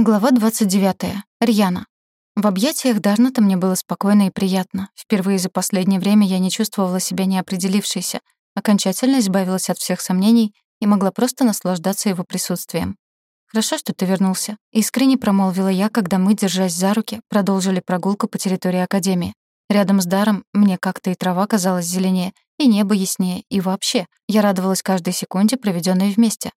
Глава 29. Рьяна. В объятиях Дарната мне было спокойно и приятно. Впервые за последнее время я не чувствовала себя неопределившейся, окончательно избавилась от всех сомнений и могла просто наслаждаться его присутствием. «Хорошо, что ты вернулся», — искренне промолвила я, когда мы, держась за руки, продолжили прогулку по территории Академии. Рядом с Даром мне как-то и трава казалась зеленее, и небо яснее, и вообще, я радовалась каждой секунде, проведенной вместе.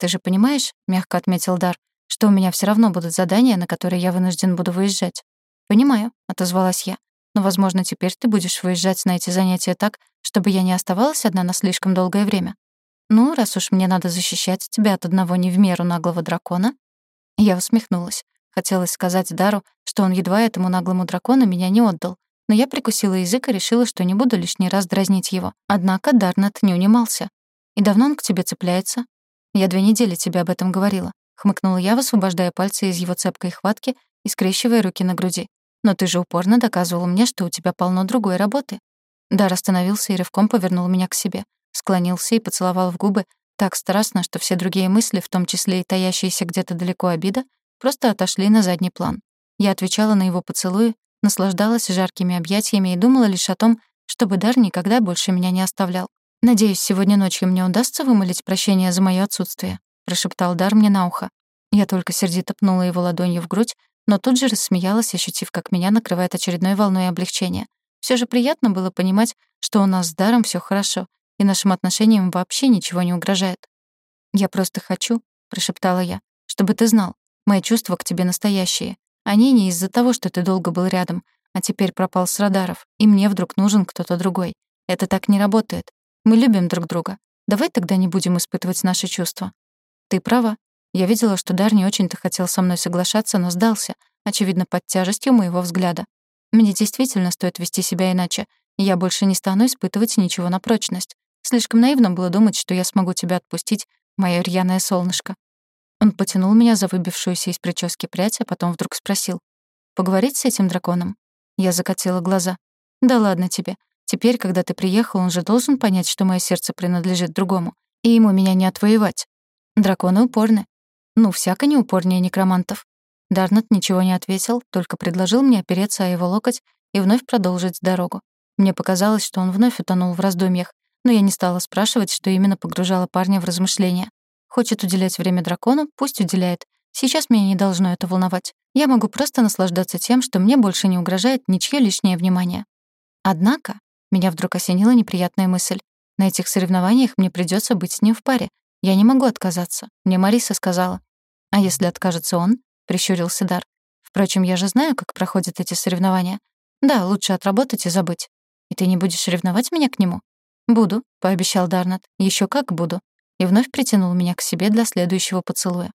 «Ты же понимаешь», — мягко отметил Дар, что у меня все равно будут задания, на которые я вынужден буду выезжать. «Понимаю», — отозвалась я. «Но, возможно, теперь ты будешь выезжать на эти занятия так, чтобы я не оставалась одна на слишком долгое время. Ну, раз уж мне надо защищать тебя от одного не в меру наглого дракона...» Я усмехнулась. Хотелось сказать Дару, что он едва этому наглому дракону меня не отдал. Но я прикусила язык и решила, что не буду лишний раз дразнить его. Однако Дарнат не унимался. «И давно он к тебе цепляется?» «Я две недели тебе об этом говорила хмыкнула я, высвобождая пальцы из его цепкой хватки и скрещивая руки на груди. «Но ты же упорно доказывал мне, что у тебя полно другой работы». Дар остановился и рывком повернул меня к себе, склонился и поцеловал в губы так страстно, что все другие мысли, в том числе и таящиеся где-то далеко обида, просто отошли на задний план. Я отвечала на его поцелуи, наслаждалась жаркими объятиями и думала лишь о том, чтобы Дар никогда больше меня не оставлял. Надеюсь, сегодня ночью мне удастся вымолить прощение за моё отсутствие прошептал Дар мне на ухо. Я только сердито пнула его ладонью в грудь, но тут же рассмеялась, ощутив, как меня накрывает очередной волной облегчения. Все же приятно было понимать, что у нас с Даром все хорошо, и нашим отношениям вообще ничего не угрожает. «Я просто хочу», — прошептала я, — «чтобы ты знал, мои чувства к тебе настоящие. Они не из-за того, что ты долго был рядом, а теперь пропал с радаров, и мне вдруг нужен кто-то другой. Это так не работает. Мы любим друг друга. Давай тогда не будем испытывать наши чувства. Ты права. Я видела, что Дар не очень-то хотел со мной соглашаться, но сдался, очевидно, под тяжестью моего взгляда. Мне действительно стоит вести себя иначе, я больше не стану испытывать ничего на прочность. Слишком наивно было думать, что я смогу тебя отпустить, моё рьяное солнышко. Он потянул меня за выбившуюся из прически прядь, а потом вдруг спросил. «Поговорить с этим драконом?» Я закатила глаза. «Да ладно тебе. Теперь, когда ты приехал, он же должен понять, что мое сердце принадлежит другому, и ему меня не отвоевать. Драконы упорны. Ну, всяко не упорнее некромантов. Дарнет ничего не ответил, только предложил мне опереться о его локоть и вновь продолжить дорогу. Мне показалось, что он вновь утонул в раздумьях, но я не стала спрашивать, что именно погружало парня в размышления. Хочет уделять время дракону, пусть уделяет. Сейчас меня не должно это волновать. Я могу просто наслаждаться тем, что мне больше не угрожает ничье лишнее внимание. Однако, меня вдруг осенила неприятная мысль. На этих соревнованиях мне придется быть с ним в паре, я не могу отказаться. Мне Мариса сказала. А если откажется он? Прищурился Дар. Впрочем, я же знаю, как проходят эти соревнования. Да, лучше отработать и забыть. И ты не будешь ревновать меня к нему? Буду, пообещал Дарнат. Еще как буду. И вновь притянул меня к себе для следующего поцелуя.